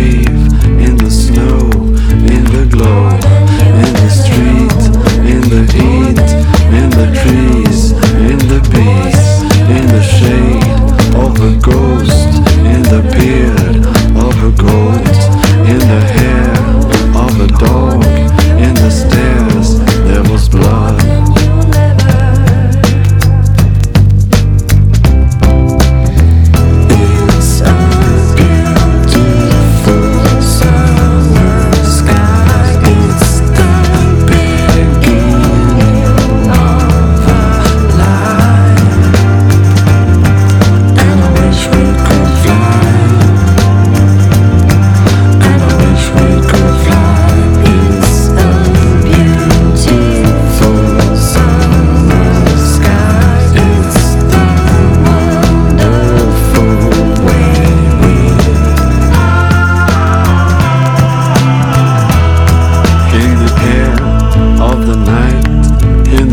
free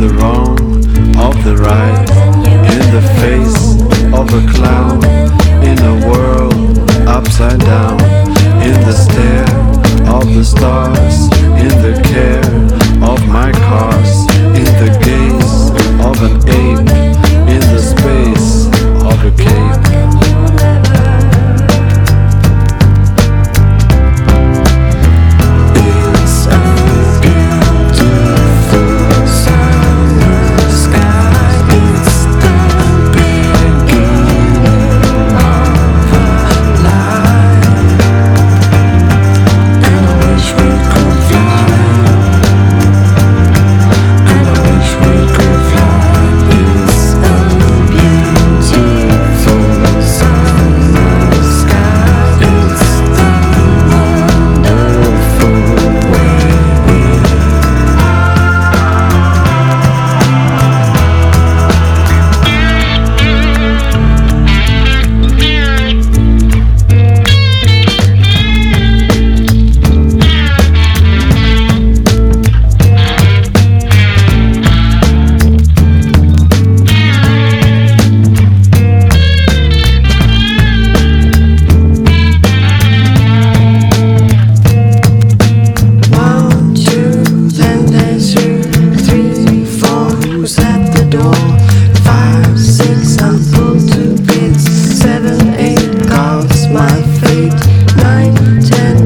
the wrong, of the right, in the face of a clown, in a world upside down, in the stare of the stars, in the care 再见。